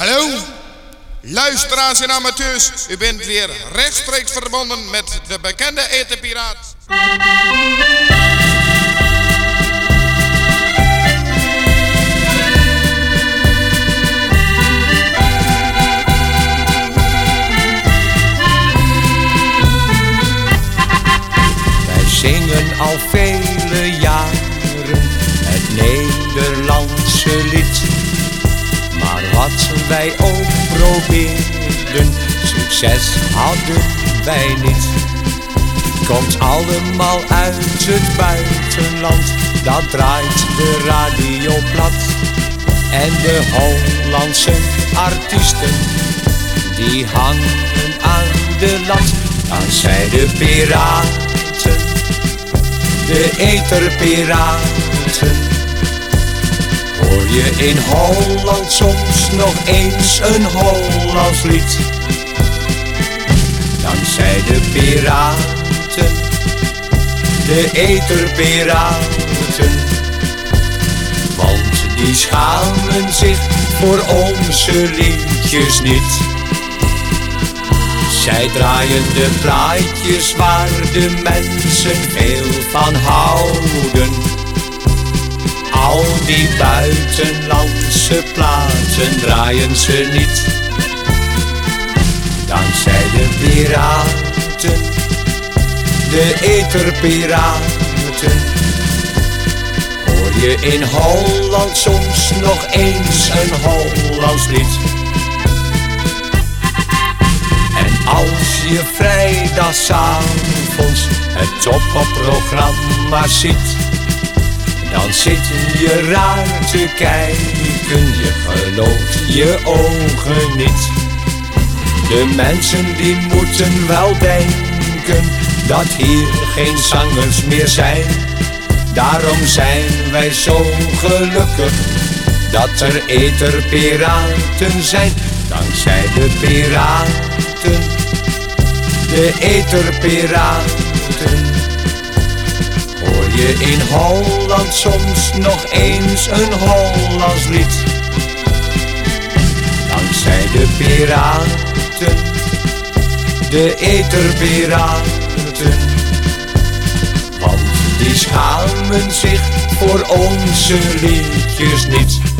Hallo, luisteraars en amateurs. U bent weer rechtstreeks verbonden met de bekende etenpiraat. Wij zingen al vele jaren het Nederlandse wij ook probeerden, succes hadden wij niet. Komt allemaal uit het buitenland, dat draait de radio plat. En de Hollandse artiesten, die hangen aan de lat. Dan zijn de piraten, de eterpiraten. Hoor je in Holland soms nog eens een Hollands lied? Dan zijn de piraten, de eterpiraten. Want die schamen zich voor onze liedjes niet. Zij draaien de plaatjes waar de mensen veel van houden. Al die buitenlandse platen draaien ze niet. Dankzij de piraten, de eterpiraten. Hoor je in Holland soms nog eens een Hollands lied. En als je vrijdagavonds het topprogramma ziet, dan zit je raar te kijken, je gelooft je ogen niet. De mensen die moeten wel denken dat hier geen zangers meer zijn. Daarom zijn wij zo gelukkig dat er eterpiraten zijn. Dankzij de piraten, de eterpiraten. Hoor je in Holland soms nog eens een Hollands lied. Dankzij de piraten, de eterpiraten. Want die schamen zich voor onze liedjes niet.